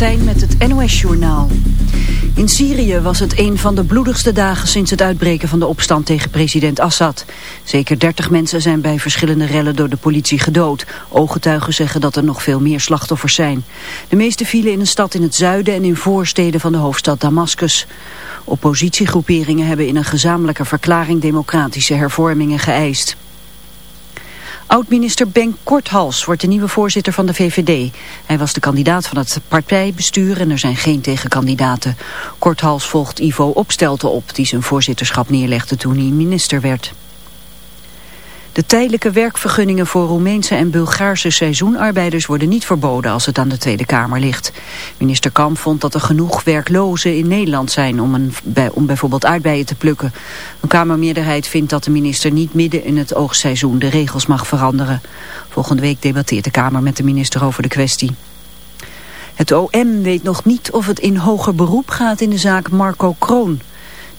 Met het NOS-journaal. In Syrië was het een van de bloedigste dagen sinds het uitbreken van de opstand tegen president Assad. Zeker 30 mensen zijn bij verschillende rellen door de politie gedood. Ooggetuigen zeggen dat er nog veel meer slachtoffers zijn. De meeste vielen in een stad in het zuiden en in voorsteden van de hoofdstad Damascus. Oppositiegroeperingen hebben in een gezamenlijke verklaring democratische hervormingen geëist. Oud-minister Ben Korthals wordt de nieuwe voorzitter van de VVD. Hij was de kandidaat van het partijbestuur en er zijn geen tegenkandidaten. Korthals volgt Ivo Opstelten op, die zijn voorzitterschap neerlegde toen hij minister werd. De tijdelijke werkvergunningen voor Roemeense en Bulgaarse seizoenarbeiders worden niet verboden als het aan de Tweede Kamer ligt. Minister Kamp vond dat er genoeg werklozen in Nederland zijn om, een, om bijvoorbeeld aardbeien te plukken. Een Kamermeerderheid vindt dat de minister niet midden in het oogseizoen de regels mag veranderen. Volgende week debatteert de Kamer met de minister over de kwestie. Het OM weet nog niet of het in hoger beroep gaat in de zaak Marco Kroon.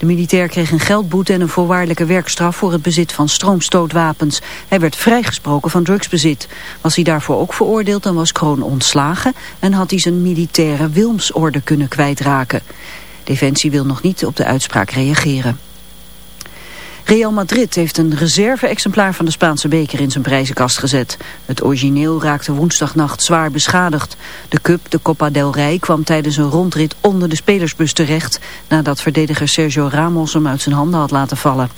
De militair kreeg een geldboete en een voorwaardelijke werkstraf voor het bezit van stroomstootwapens. Hij werd vrijgesproken van drugsbezit. Was hij daarvoor ook veroordeeld, dan was Kroon ontslagen en had hij zijn militaire Wilmsorde kunnen kwijtraken. Defensie wil nog niet op de uitspraak reageren. Real Madrid heeft een reserve-exemplaar van de Spaanse beker in zijn prijzenkast gezet. Het origineel raakte woensdagnacht zwaar beschadigd. De cup, de Copa del Rey, kwam tijdens een rondrit onder de spelersbus terecht... nadat verdediger Sergio Ramos hem uit zijn handen had laten vallen.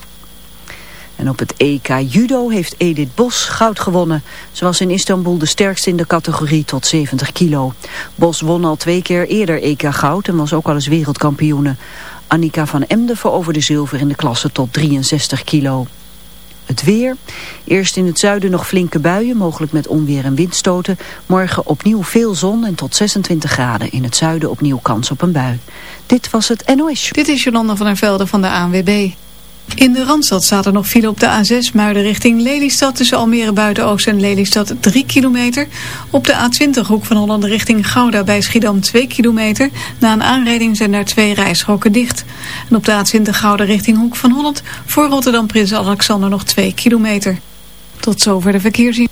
En op het EK Judo heeft Edith Bos goud gewonnen. Ze was in Istanbul de sterkste in de categorie tot 70 kilo. Bos won al twee keer eerder EK goud en was ook al eens wereldkampioene. Annika van Emden veroverde zilver in de klasse tot 63 kilo. Het weer. Eerst in het zuiden nog flinke buien, mogelijk met onweer en windstoten. Morgen opnieuw veel zon en tot 26 graden. In het zuiden opnieuw kans op een bui. Dit was het NOS Dit is Jolanda van der Velde van de ANWB. In de Randstad er nog file op de A6 Muiden richting Lelystad tussen Almere Buitenoost en Lelystad 3 kilometer. Op de A20 Hoek van Holland richting Gouda bij Schiedam 2 kilometer. Na een aanrijding zijn daar twee rijstroken dicht. En op de A20 Gouda richting Hoek van Holland voor Rotterdam Prins Alexander nog 2 kilometer. Tot zover de verkeersziening.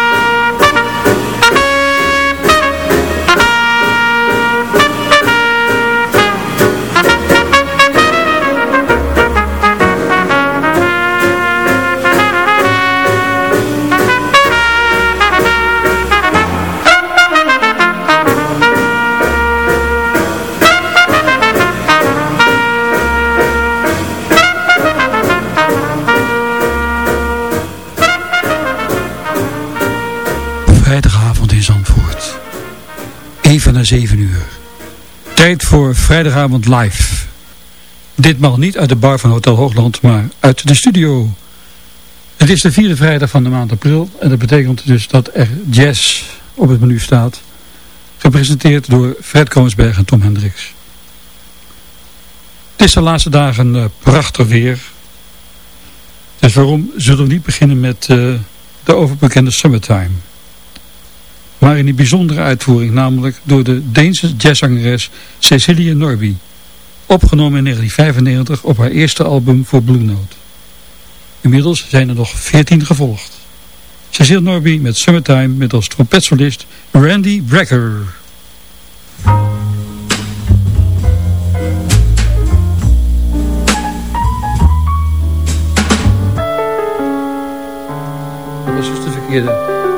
Na 7 uur. Tijd voor vrijdagavond live. Ditmaal niet uit de bar van Hotel Hoogland, maar uit de studio. Het is de vierde vrijdag van de maand april. En dat betekent dus dat er jazz op het menu staat. gepresenteerd door Fred Koonsberg en Tom Hendricks. Het is de laatste dagen uh, prachtig weer. Dus waarom zullen we niet beginnen met uh, de overbekende Summertime. Maar in die bijzondere uitvoering, namelijk door de Deense jazzzangeres Cecilia Norby. Opgenomen in 1995 op haar eerste album voor Blue Note. Inmiddels zijn er nog 14 gevolgd. Cecilia Norby met Summertime met als trompetsolist Randy Brecker. Dat dus de verkeerde.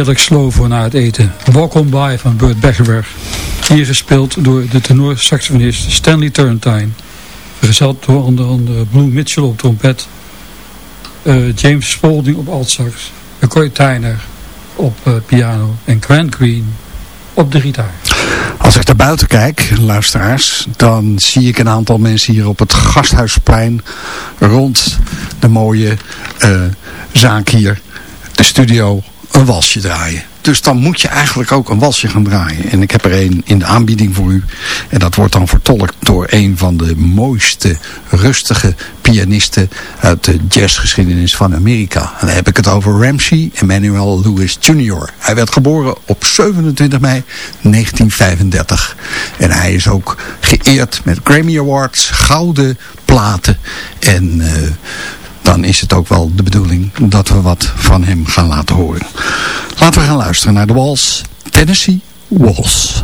Heerlijk slow voor na het eten. On by van Burt Beckerberg. Hier gespeeld door de tenorsaxofonist Stanley Turrentine. Vergezeld door onder andere Blue Mitchell op trompet. Uh, James Spalding op altsax. McCoy Tyner op uh, piano. En Grant Green op de gitaar. Als ik naar buiten kijk, luisteraars, dan zie ik een aantal mensen hier op het Gasthuisplein rond de mooie uh, zaak hier, de studio, een walsje draaien. Dus dan moet je eigenlijk ook een walsje gaan draaien. En ik heb er een in de aanbieding voor u. En dat wordt dan vertolkt door een van de mooiste, rustige pianisten uit de jazzgeschiedenis van Amerika. En dan heb ik het over Ramsey Emmanuel Lewis Jr. Hij werd geboren op 27 mei 1935. En hij is ook geëerd met Grammy Awards, gouden platen en... Uh, dan is het ook wel de bedoeling dat we wat van hem gaan laten horen. Laten we gaan luisteren naar de wals Tennessee Waltz.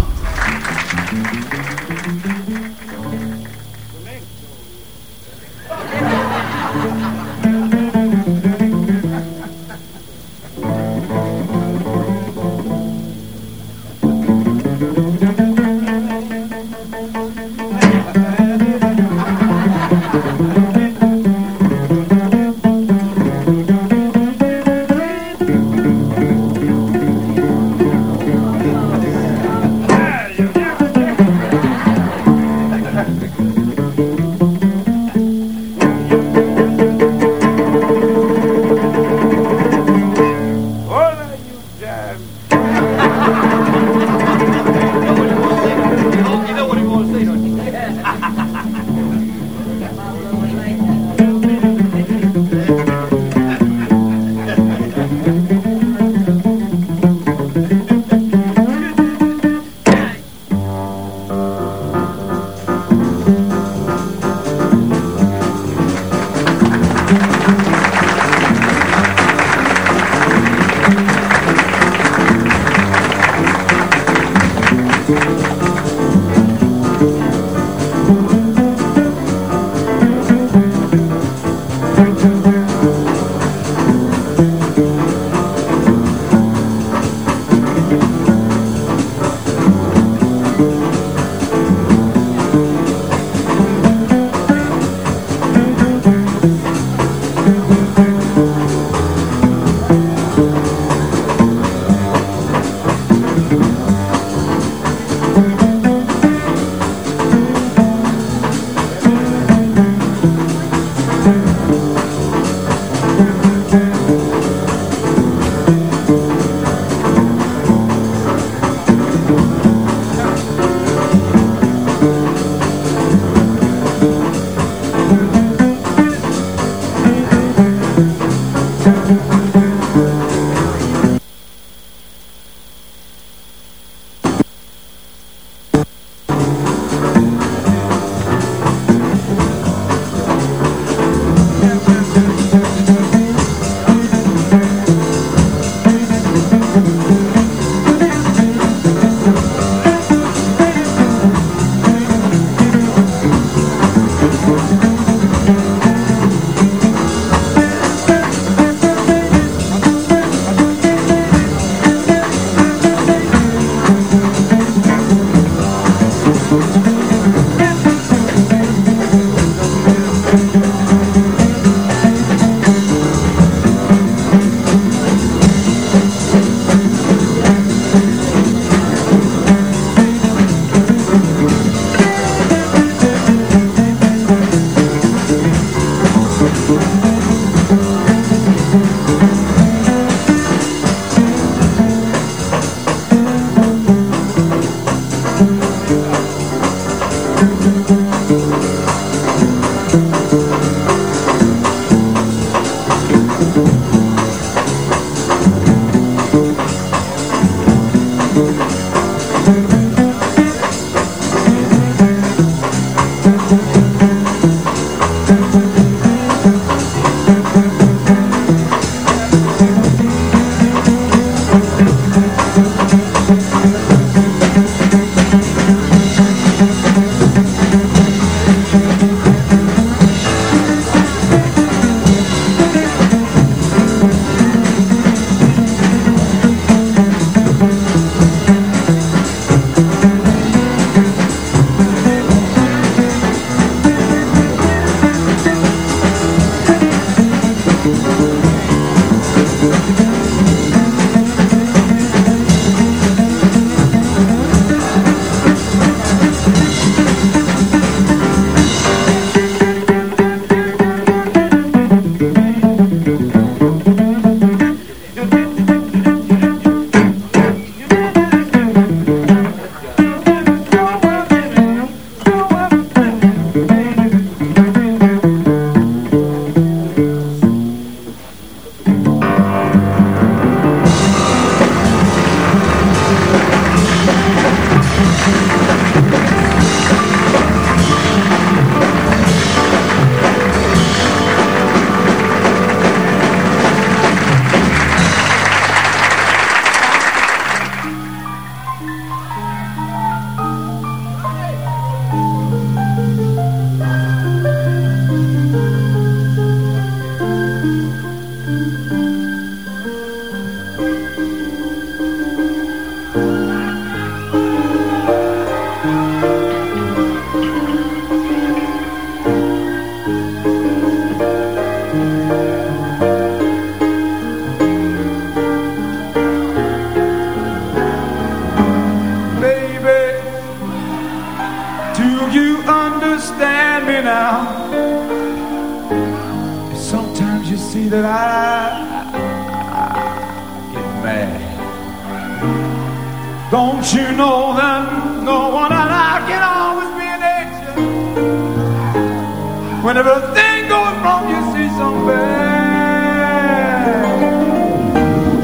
When everything goes wrong, you see something.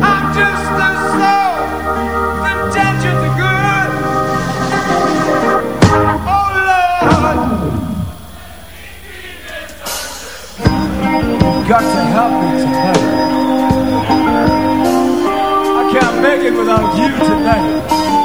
I'm just a soul, intentions the good. Oh Lord, got to help me tonight. I can't make it without you tonight.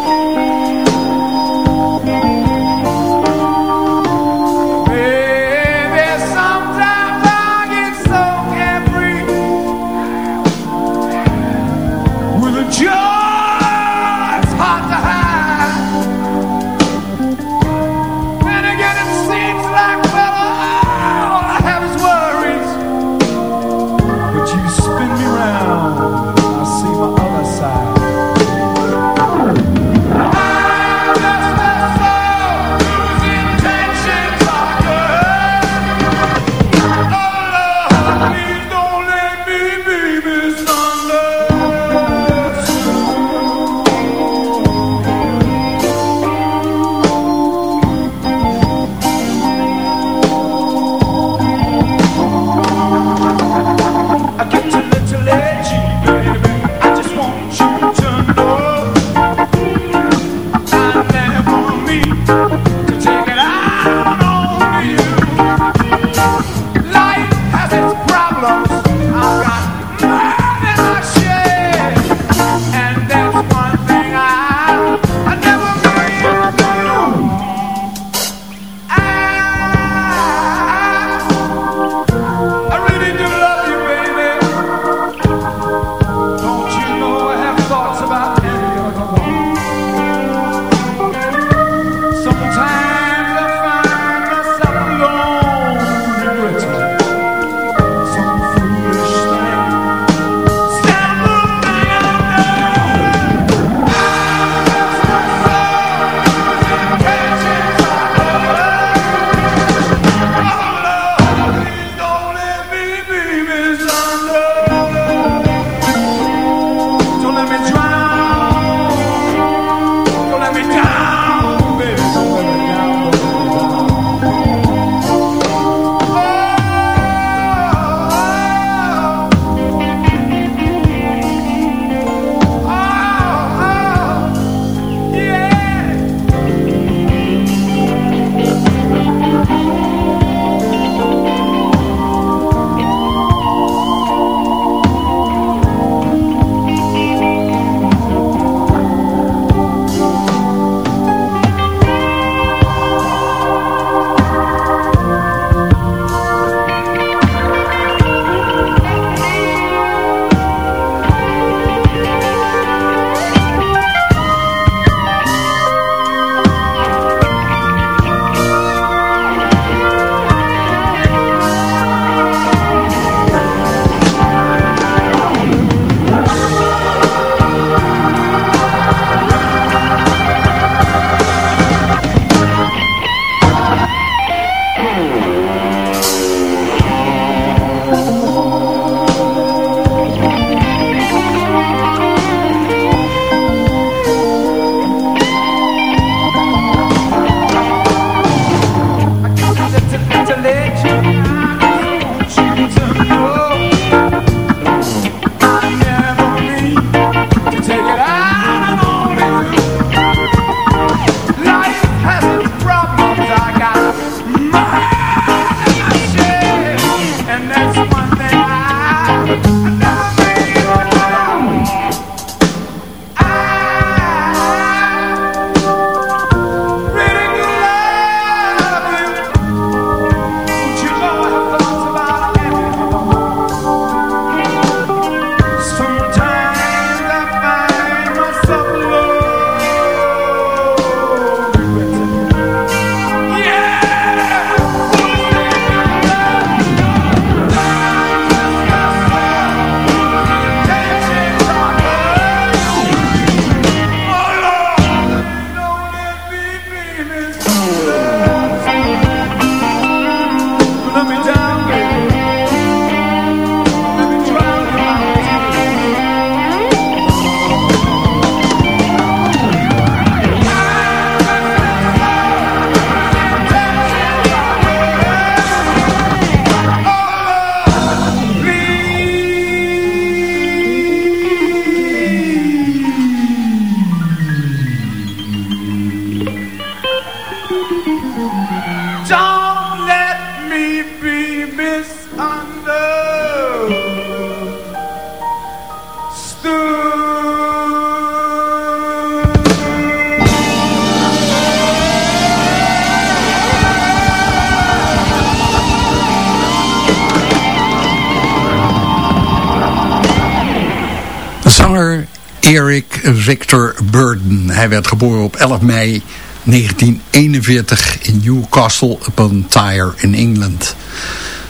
Eric Victor Burden. Hij werd geboren op 11 mei 1941 in Newcastle upon Tyre in Engeland.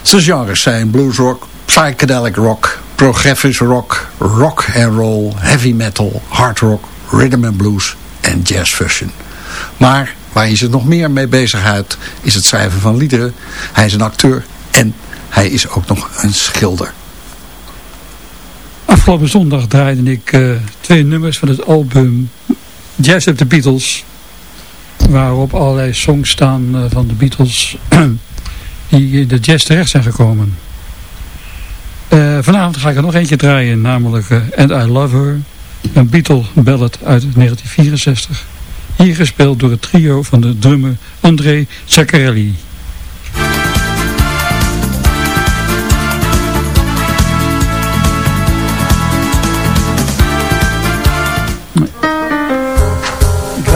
Zijn genres zijn bluesrock, psychedelic rock, progressive rock, rock and roll, heavy metal, hard rock, rhythm and blues en jazz fusion. Maar waar hij zich nog meer mee bezighoudt is het schrijven van liederen. Hij is een acteur en hij is ook nog een schilder. Afgelopen zondag draaide ik eh, twee nummers van het album Jazz of the Beatles. Waarop allerlei songs staan eh, van de Beatles die in de jazz terecht zijn gekomen. Eh, vanavond ga ik er nog eentje draaien, namelijk And I Love Her. Een Beatle ballad uit 1964. Hier gespeeld door het trio van de drummer André Zaccarelli.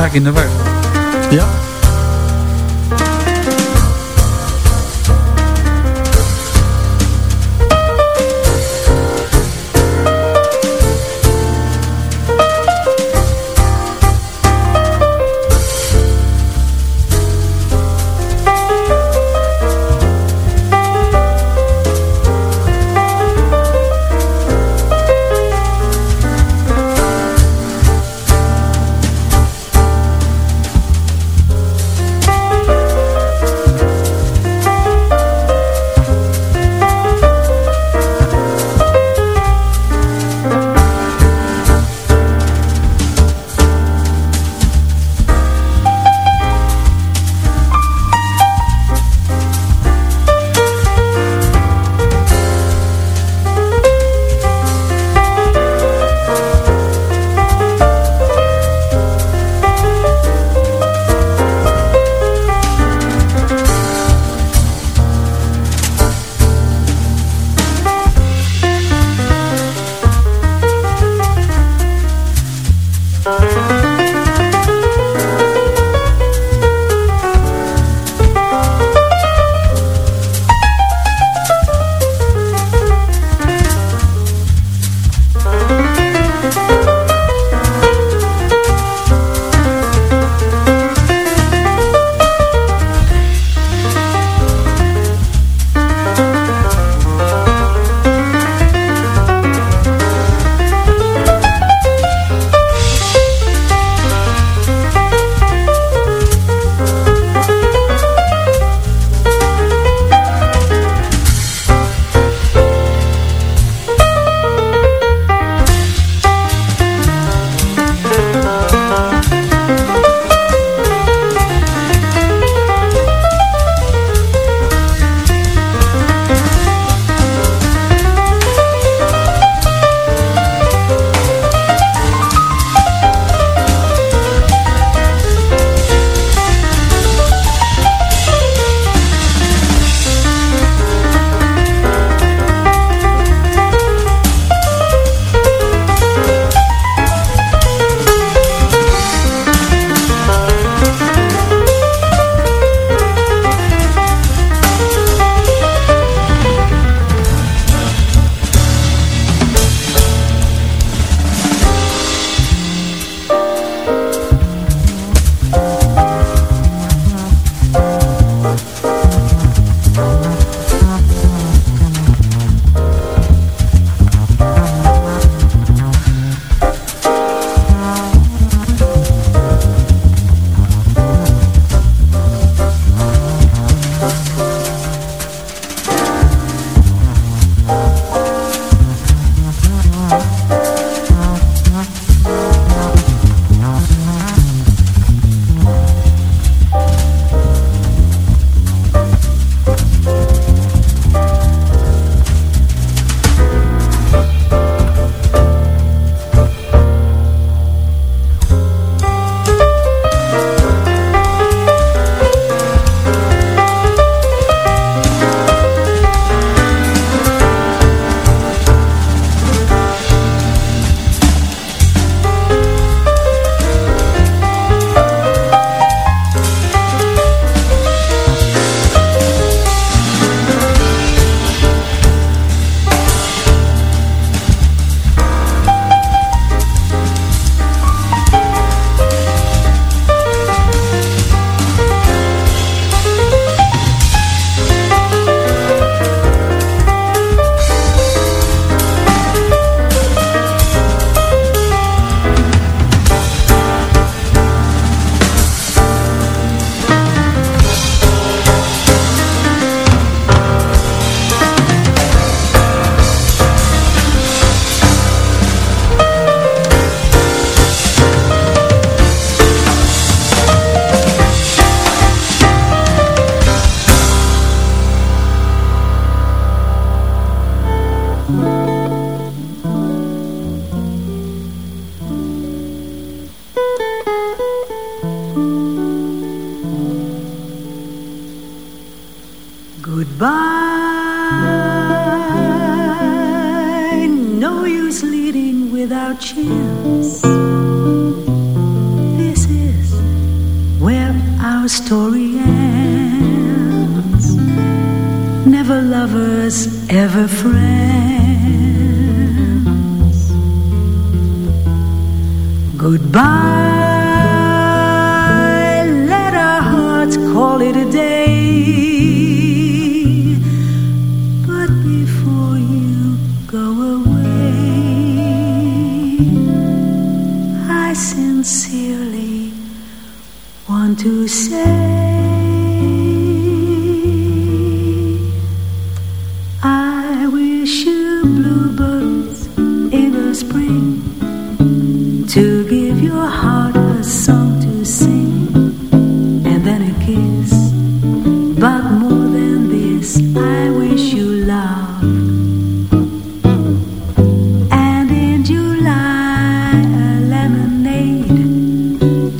Raak in de war. Ja.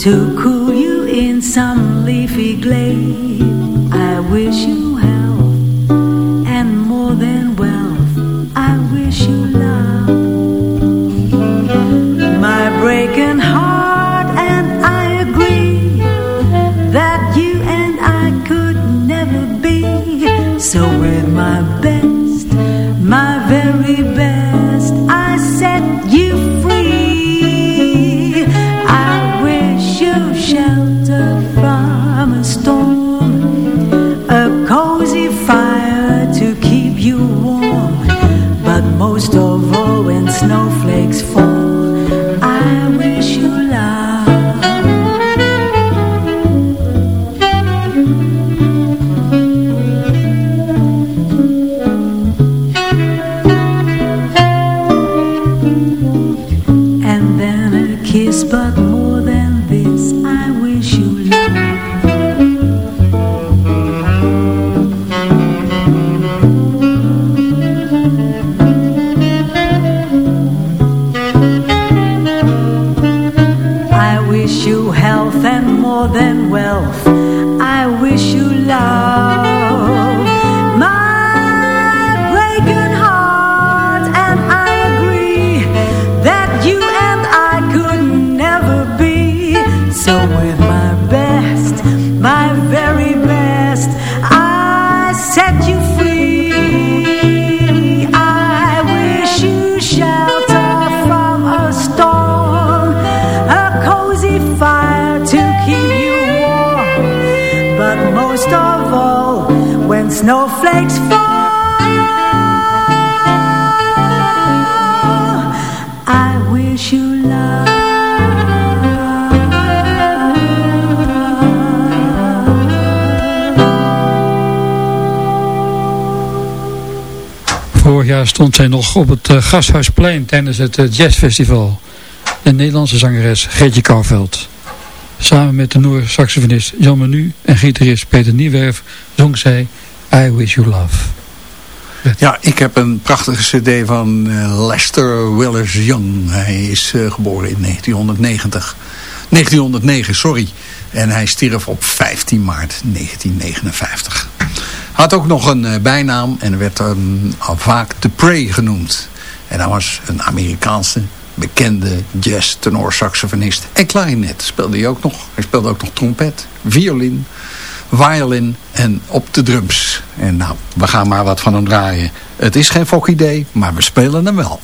To cool you in some leafy glade. Snowflakes fall, I wish you Vorig jaar stond zij nog op het eh, Gasthuisplein tijdens het eh, jazzfestival. De Nederlandse zangeres Geertje Kouwveld. Samen met de Noor-saxofonist Jan Menu en gitarist Peter Niewerf zong zij I Wish You Love. Ja, ik heb een prachtige cd van eh, Lester Willers Young. Hij is eh, geboren in 1990. 1909, sorry. En hij stierf op 15 maart 1959. Had ook nog een eh, bijnaam en werd dan al vaak The Prey genoemd. En hij was een Amerikaanse bekende jazz tenor saxofonist en klarinet speelde hij ook nog. Hij speelde ook nog trompet, violin, violin en op de drums. En nou, we gaan maar wat van hem draaien. Het is geen fok idee, maar we spelen hem wel.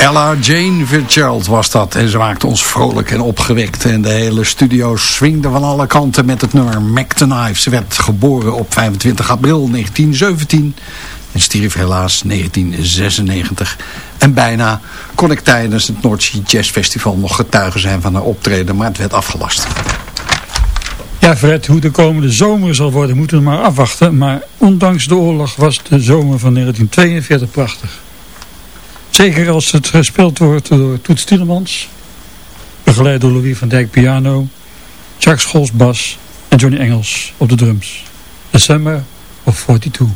Ella Jane Fitzgerald was dat. En ze maakte ons vrolijk en opgewekt. En de hele studio swingde van alle kanten met het nummer Mac the Knife. Ze werd geboren op 25 april 1917. En stierf helaas 1996. En bijna kon ik tijdens het Noordzee Jazz Festival nog getuige zijn van haar optreden. Maar het werd afgelast. Ja Fred, hoe de komende zomer zal worden moeten we maar afwachten. Maar ondanks de oorlog was de zomer van 1942 prachtig. Zeker als het gespeeld wordt door Toets Tielemans, begeleid door Louis van Dijk piano, Jacques Scholz bas en Johnny Engels op de drums. Summer of 42.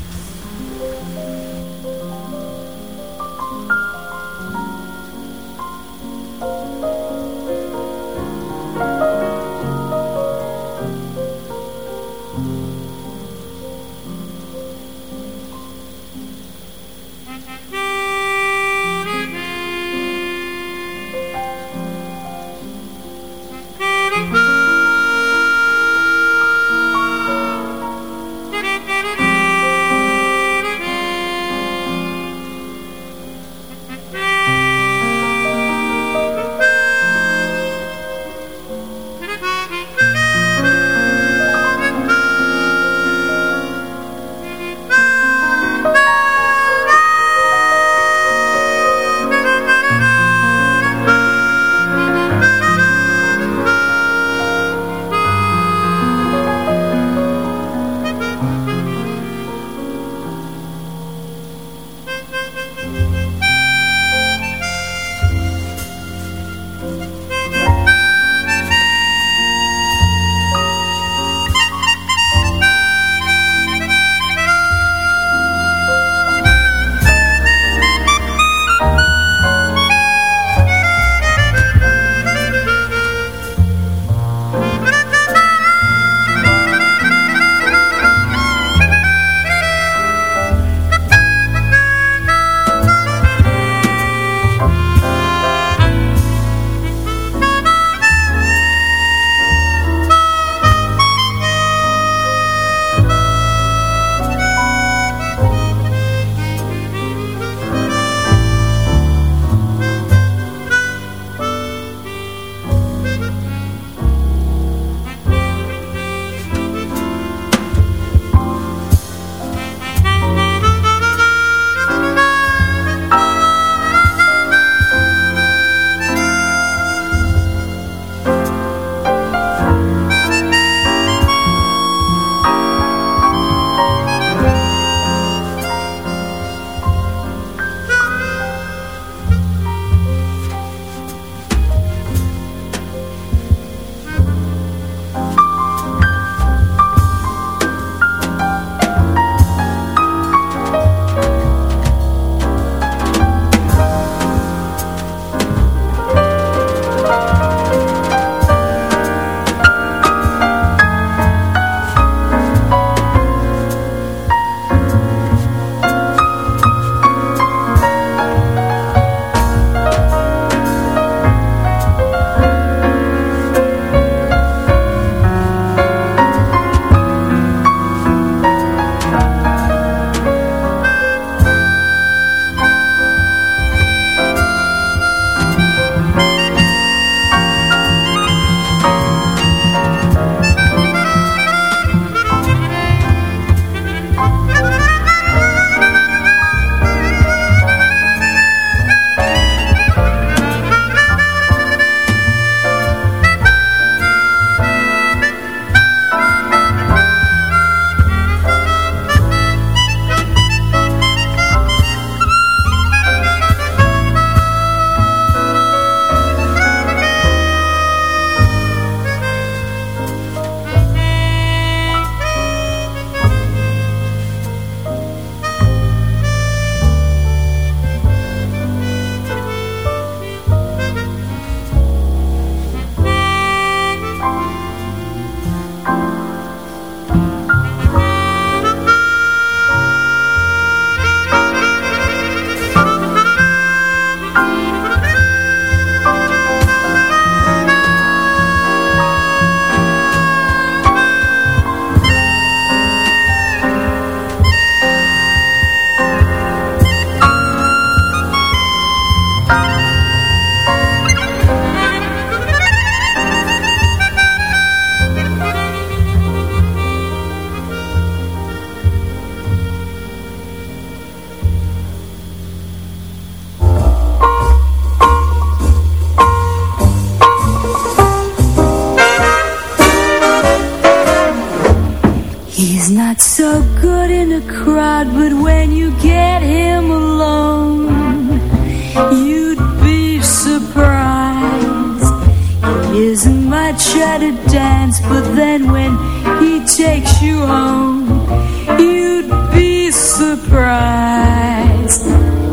You'd be surprised.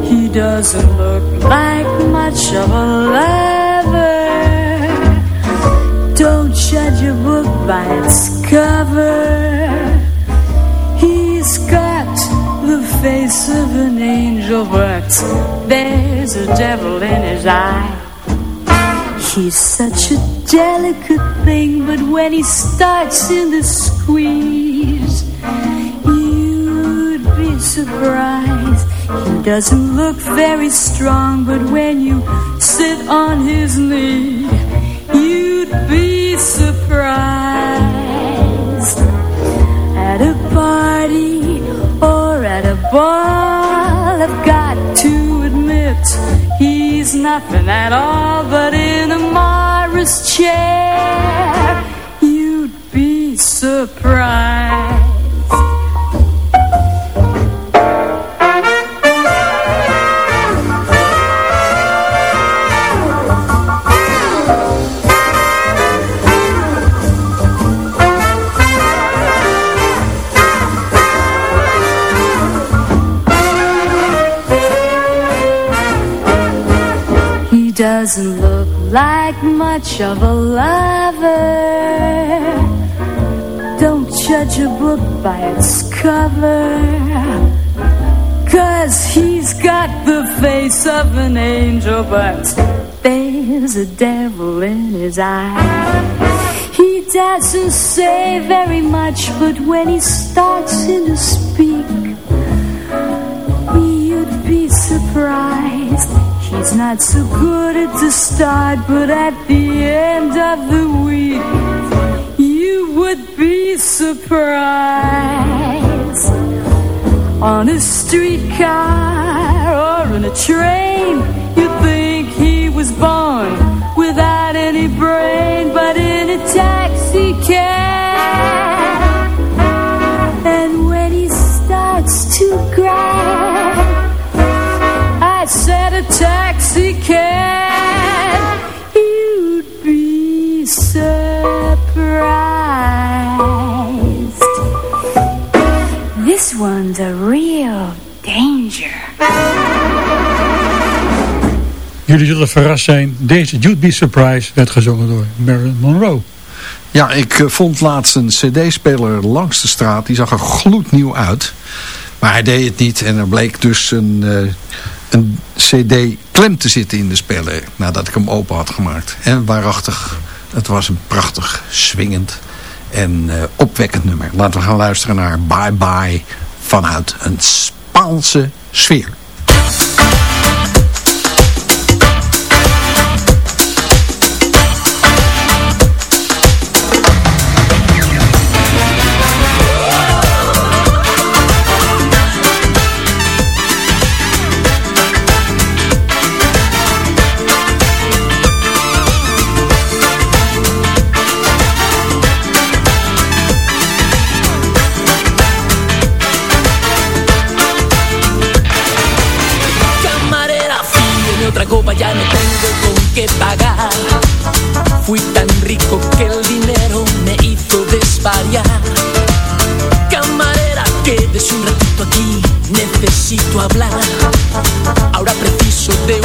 He doesn't look like much of a lover. Don't judge a book by its cover. He's got the face of an angel, but there's a devil in his eye. He's such a delicate thing, but when he starts in the squeeze, you'd be surprised. He doesn't look very strong, but when you sit on his knee, you'd be surprised. At a party or at a ball, he's nothing at all, but in a Morris chair, you'd be surprised. Doesn't look like much of a lover. Don't judge a book by its cover. Cause he's got the face of an angel, but there's a devil in his eye. He doesn't say very much, but when he starts to speak, you'd be surprised. He's not so good at the start, but at the end of the week, you would be surprised. On a streetcar or in a train, you think he was born without any brain, but in a taxi cab. Said a taxi cab, you'd be surprised. This one's a real danger. Jullie zullen verrast zijn. Deze You'd Be Surprised werd gezongen door Marilyn Monroe. Ja, ik eh, vond laatst een cd-speler langs de straat. Die zag er gloednieuw uit. Maar hij deed het niet. En er bleek dus een, eh, een cd klem te zitten in de speler. Nadat ik hem open had gemaakt. En waarachtig, het was een prachtig, swingend en eh, opwekkend nummer. Laten we gaan luisteren naar Bye Bye vanuit een Spaanse sfeer. Necesito hablar. Ahora preciso de